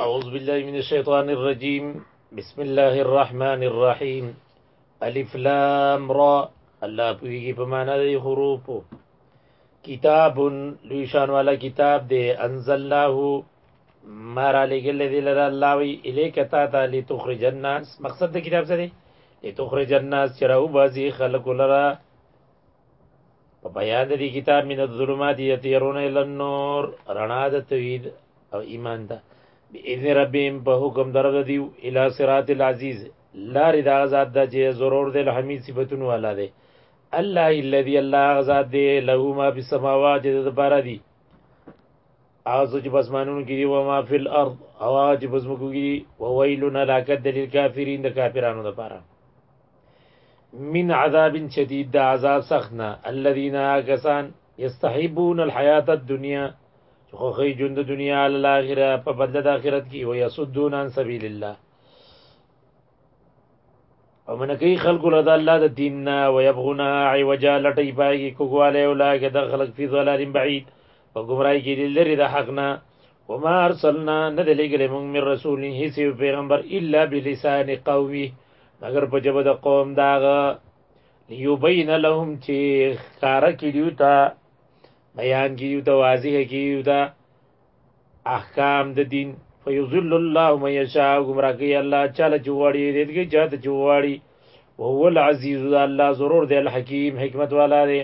أعوذ بالله من الشيطان الرجيم بسم الله الرحمن الرحيم ألف لام را الله پویږي په معنا د حروف کتاب لوی شان والا کتاب دی انزلناه ما را لګل دی لره الله وی الیک تا ته لتخرج الناس مقصد د کتاب څه دی لتخرج الناس چرو بازی خلق لره په بیان د دې کتاب من الظلمات یتیرون الی النور رڼا د توحید او ایمان ده باذن ربهم په حکم درغه دیو الی صراط العزیز لار دا ذات د چې ضرور د الحمید صفاتون والا ده الله الذي الله ذات دی له ما فی السماوات د لپاره دی اغه چې بس مانونو کې دی او ما فی الارض او اغه چې بس مکو کې دی وویلنا لاکد للکافرین د کافرانو لپاره من عذاب شدید دا عذاب سخنا الذين اغسان يستحبون الحیات الدنیا خو خی ژوند دنیا ال الاخره په بدله د اخرت کې وي يسدون عن سبیل الله او من کوي خلق له الله د دین نه او يبغونا عوجا لټي پاږي کوګواله او لاګ د خلق فی ضلال بعید په گمراهی کې لری د حق نه وما ارسلنا ندلګل موږ من رسول هیڅ پیغمبر الا بلسان قومه مگر په جبه د قوم داغه لیوبین لهم چې خاره کې دیو ته بیان کې دیو ته واضح کې دیو ته احکام د دین فیذل الله من یشاء گمراه کوي الله چاله چوغړي دې کې چاته چوغړي وهو العزیز الله ضرور دی الحکیم حکمت والا دی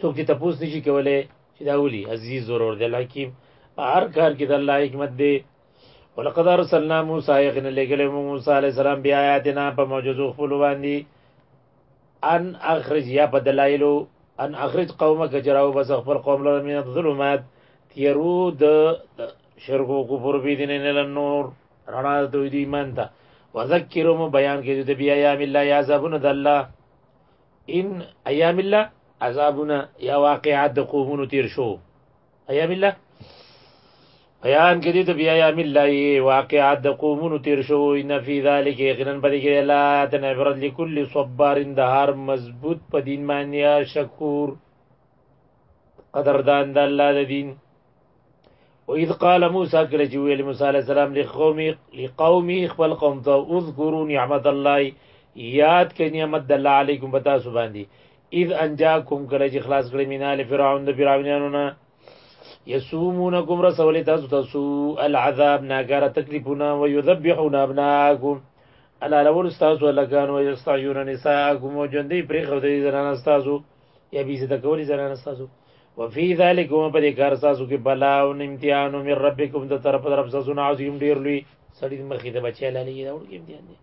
څوک چې تپوس نشي کولای چې دا ولي عزیز ضرور دی الحکیم هر کار کې د الله حکمت دی ولقد ارسلنا موسی یقینا لګل موسی علی السلام بیا آیاتنا په معجزو خپل باندې ان اخرج یا په دلایلو ان اخرج قومک جراو بس خپل قوم لره من الظلمات تیرو د شرکو کو پر بی دین نه نور رڼا دوی دی ایمان ته وذکرهم بیان کې د بیا ایام الله یا عذابون د الله ان ایام الله عذابون یا واقعات د قومونو تیر شو ایام الله بیان کړي د بیا ایام الله واقعات د قومونو تیر شو ان فی ذلک یقینا پدې کې لا تن عبرت لكل صبر دهار مضبوط په دین باندې شکور قدردان د الله د دین و اذ قال موسی کله چې ویل موسی علی السلام لقومي لقومي خپل قوم ته اذكروا نعمت الله یاد کړئ نعمت الله علیکم بتا سبحان دی اذ انجاکم کله چې خلاص کړی مینال فرعون د فرعونانو نه یسومونکم رسول تاسو تاسو العذاب ناګره تکلیفونه و یذبحون ابناکم الا لول تاسو لګان و یستعیون نساءکم و جندې پرې خو دې زنان تاسو یا بیزه د کولی زنان تاسو وفي ذلك وما پدې کار تاسو کې بلا او امتحان من ربکم د طرف طرف تاسو عظیم ډیر لوی سړی مخې ته بچی لاله یې دا وړي امتحان دی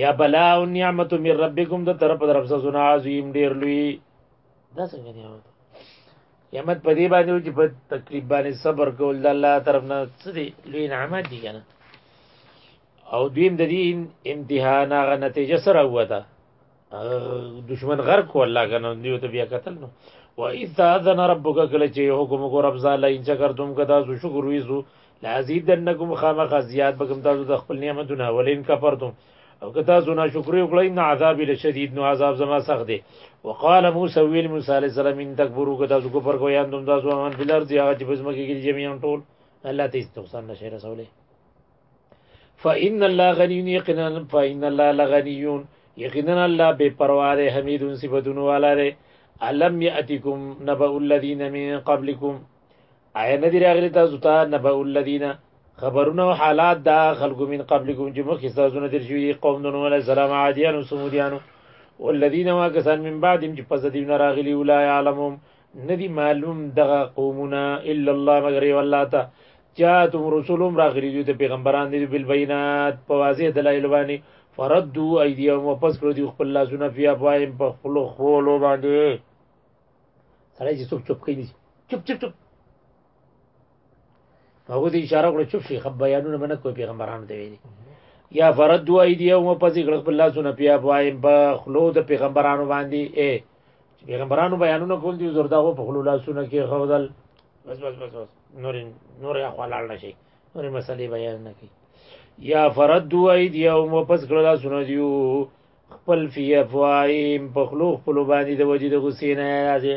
یا بلا او نعمت من ربکم د طرف در رب زنا عظیم ډیر لوی دا څنګه نعمت یمت په دې باندې چې په تکلیف باندې صبر کول د الله طرف نه څه دی لوی نعمت دی کنه او دویم د دین امتحان هغه نتیجه سره وته دشمن غرق کو الله کنه دیو ته بیا قتل نو و اذا اذن ربک کله چې حکم کو رب زاله ان شکرتم کدا سو شکر ویزو لازیدنکم خامخ زیاد بکم تاسو د خپل نعمتونه ولین کفرتم او که تاسو نه شکر وکړئ ان عذاب لشدید نو عذاب زما سخت دی وقال موسی ویل موسی علیہ السلام ان تکبروا که تاسو کفر کوئ ان تم تاسو من فلر دی هغه چې بزمکه کې جميعا ټول الله ته هیڅ نقصان نشي رسولای فإن الله غني یقینا فإن الله لغني یقینا الله بے پروا ده حمید صفاتون والا ده الم یاتکم نبأ الذین من قبلکم آیا ندی راغلی تاسو ته نبأ الذین خبرونه او حالات دا خلقو من قبلکم چې مخکې تاسو نه تیر شوی قوم د نوح علیه السلام عادیان او سمودیانو والذین ما کسان من بعدهم چې پس دې نه راغلی ولا علمهم ندی معلوم دغه قومونه الا الله مگر یو الله ته جاءتهم رسولهم راغلی دوی ته پیغمبران دي بالبينات په واضح دلایل باندې فردوا ايديهم واپس کړو دي خپل لاسونه فی افواههم په خپل خولو باندې سره چې چپ چپ کوي چپ چپ چپ هغه دې اشاره کړو چپ شي خب بیانونه منه کوي پیغمبرانو ته ویلي یا فردوا ايديهم واپس کړو خپل لاسونه فی افواههم په خلو د پیغمبرانو باندې اے چې پیغمبرانو بیانونه کول دي زرداغو په خلو لاسونه کې غوذل بس بس بس بس نور نور یا خلال نشي نور مسلې بیان نه کوي یا فردو ایدیهم واپس کړل لاسونه دیو خپل فی افوایم په خلو خپل باندې د وجې د غسینه راځي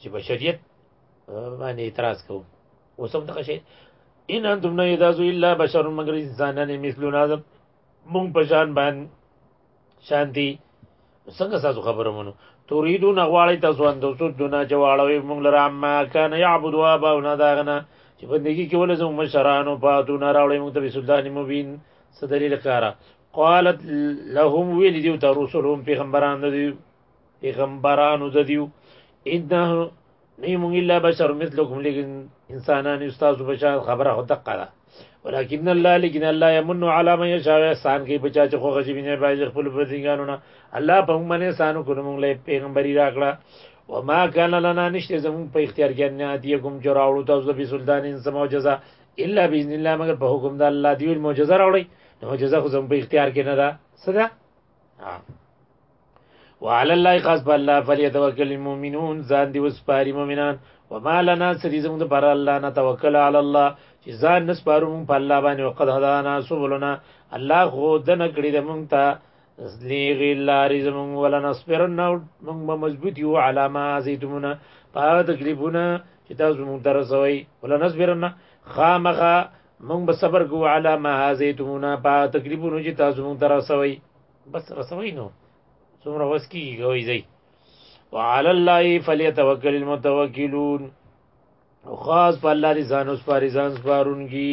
چې بشریت باندې اعتراض کوو اوس هم دغه شی ان انتم نه یذازو الا بشر مگر انسانان مثلنا مونږ په شان باندې شانتی څنګه تاسو خبره مونږ تريدون غواړی تاسو اند سو دنا جواړوي مونږ لره ما کان يعبد اباونا داغنا چې بندگی کې ولې زموږ مشرانو پاتونه راوړې مونږ ته سلطان مبین صدلیل کارا قالت لهم ویل دیو ته رسولهم پیغمبران دی پیغمبرانو د دیو اذا نه مونږ الا بشر مثلکم لیکن انسانان استاد بشر خبره خو دقه ده ولكن الله لیکن الله يمن على من يشاء احسان کوي بچا چې خو غشي بنه باید خپل بندګانو نه الله په موږ باندې احسان وکړو موږ له پیغمبري راکړه وما كان لنا نشته زمون په اختیار کې نه دی کوم جراوړو تاسو به سلطان ان سم او جزاء الا باذن الله مگر په حکم د الله دی معجزه راوړي معجزه خو زمون په اختیار کې نه ده صدا وعلى الله خاص بالله فليتوكل المؤمنون ځان دی وسپاري مؤمنان وما لنا سدي زموږ د پر الله نه توکل علی الله چې ځان نسپارو مونږ په الله باندې وقد هدانا سبلنا الله خو د نکړي د مونږ ته لیغی لاری زمون ولا نصبرن مونږ به مضبوط یو علامه زیتمونه په تکلیفونه چې تاسو مونږ درسوي ولا نصبرن خامخه مونږ به صبر کوو علامه زیتمونه په تکلیفونه چې تاسو مونږ درسوي بس رسوي نو څومره وسکی کوي زی وعلى الله فليتوكل المتوکلون خاص په الله دي ځان اوس پاري ځان سپارونګي